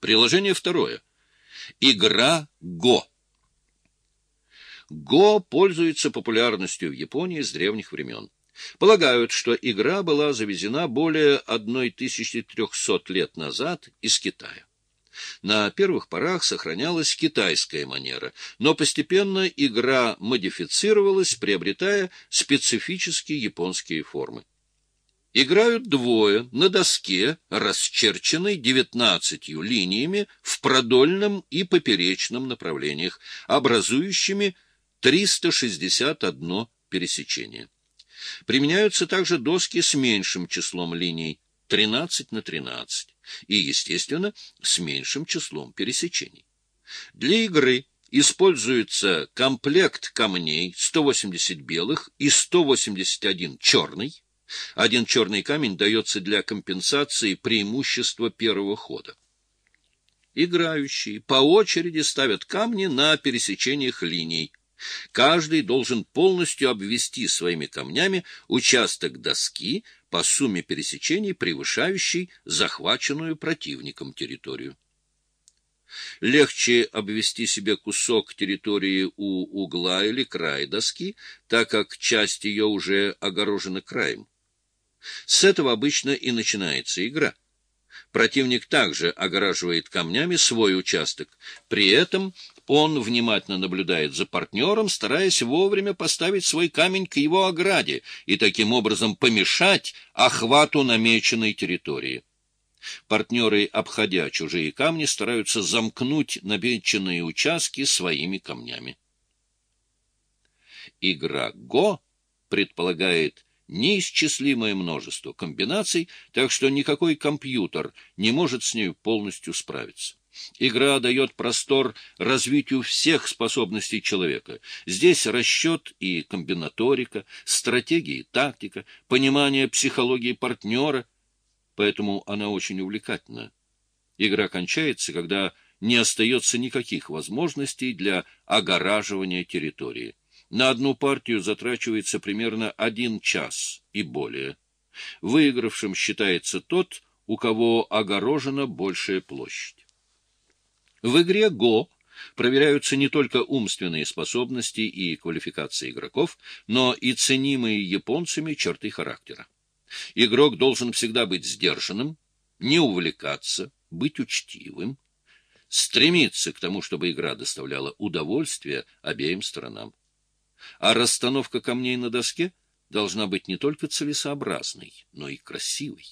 Приложение второе. Игра Го. Го пользуется популярностью в Японии с древних времен. Полагают, что игра была завезена более 1300 лет назад из Китая. На первых порах сохранялась китайская манера, но постепенно игра модифицировалась, приобретая специфические японские формы. Играют двое на доске, расчерченной девятнадцатью линиями в продольном и поперечном направлениях, образующими 361 пересечение. Применяются также доски с меньшим числом линий 13 на 13 и, естественно, с меньшим числом пересечений. Для игры используется комплект камней 180 белых и 181 черный. Один черный камень дается для компенсации преимущества первого хода. Играющие по очереди ставят камни на пересечениях линий. Каждый должен полностью обвести своими камнями участок доски по сумме пересечений, превышающей захваченную противником территорию. Легче обвести себе кусок территории у угла или края доски, так как часть ее уже огорожена краем. С этого обычно и начинается игра. Противник также огораживает камнями свой участок. При этом он внимательно наблюдает за партнером, стараясь вовремя поставить свой камень к его ограде и таким образом помешать охвату намеченной территории. Партнеры, обходя чужие камни, стараются замкнуть намеченные участки своими камнями. Игра «Го» предполагает неисчислимое множество комбинаций, так что никакой компьютер не может с ней полностью справиться. Игра дает простор развитию всех способностей человека. Здесь расчет и комбинаторика, стратегия и тактика, понимание психологии партнера, поэтому она очень увлекательна. Игра кончается, когда не остается никаких возможностей для огораживания территории. На одну партию затрачивается примерно один час и более. Выигравшим считается тот, у кого огорожена большая площадь. В игре «Го» проверяются не только умственные способности и квалификации игроков, но и ценимые японцами черты характера. Игрок должен всегда быть сдержанным, не увлекаться, быть учтивым, стремиться к тому, чтобы игра доставляла удовольствие обеим сторонам а расстановка камней на доске должна быть не только целесообразной, но и красивой.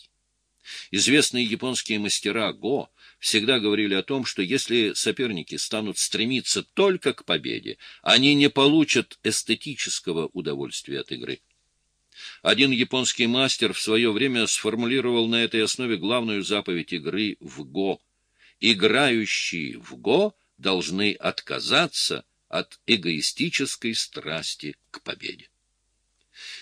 Известные японские мастера Го всегда говорили о том, что если соперники станут стремиться только к победе, они не получат эстетического удовольствия от игры. Один японский мастер в свое время сформулировал на этой основе главную заповедь игры в Го. Играющие в Го должны отказаться от эгоистической страсти к победе.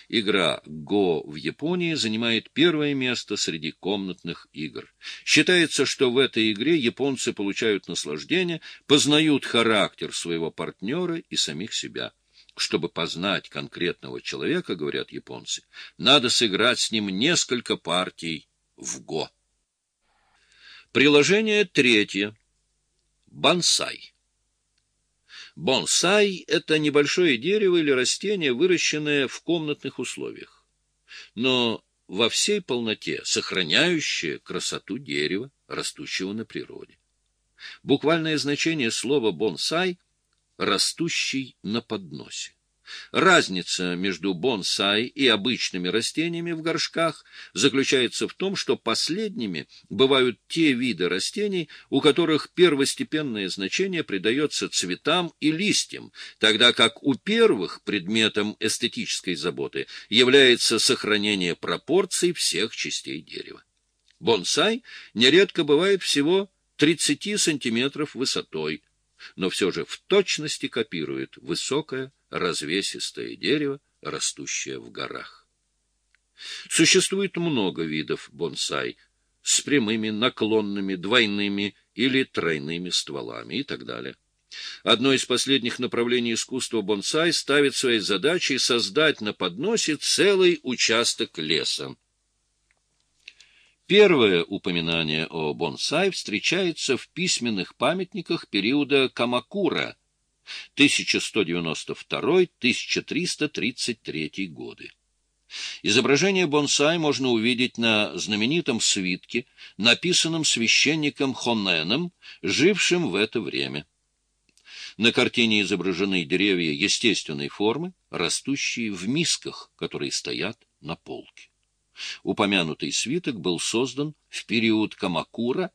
Игра Го в Японии занимает первое место среди комнатных игр. Считается, что в этой игре японцы получают наслаждение, познают характер своего партнера и самих себя. Чтобы познать конкретного человека, говорят японцы, надо сыграть с ним несколько партий в Го. Приложение третье. Бонсай. Бонсай — это небольшое дерево или растение, выращенное в комнатных условиях, но во всей полноте сохраняющее красоту дерева, растущего на природе. Буквальное значение слова «бонсай» — «растущий на подносе». Разница между бонсай и обычными растениями в горшках заключается в том, что последними бывают те виды растений, у которых первостепенное значение придается цветам и листьям, тогда как у первых предметом эстетической заботы является сохранение пропорций всех частей дерева. Бонсай нередко бывает всего 30 сантиметров высотой, но все же в точности копирует высокое развесистое дерево, растущее в горах. Существует много видов бонсай с прямыми, наклонными, двойными или тройными стволами и так далее. Одно из последних направлений искусства бонсай ставит своей задачей создать на подносе целый участок леса. Первое упоминание о бонсай встречается в письменных памятниках периода Камакура 1192-1333 годы. Изображение бонсай можно увидеть на знаменитом свитке, написанном священником Хонненом, жившим в это время. На картине изображены деревья естественной формы, растущие в мисках, которые стоят на полке. Упомянутый свиток был создан в период Камакура,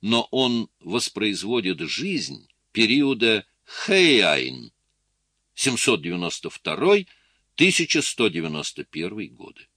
но он воспроизводит жизнь периода Хэйайн 792-1191 годы.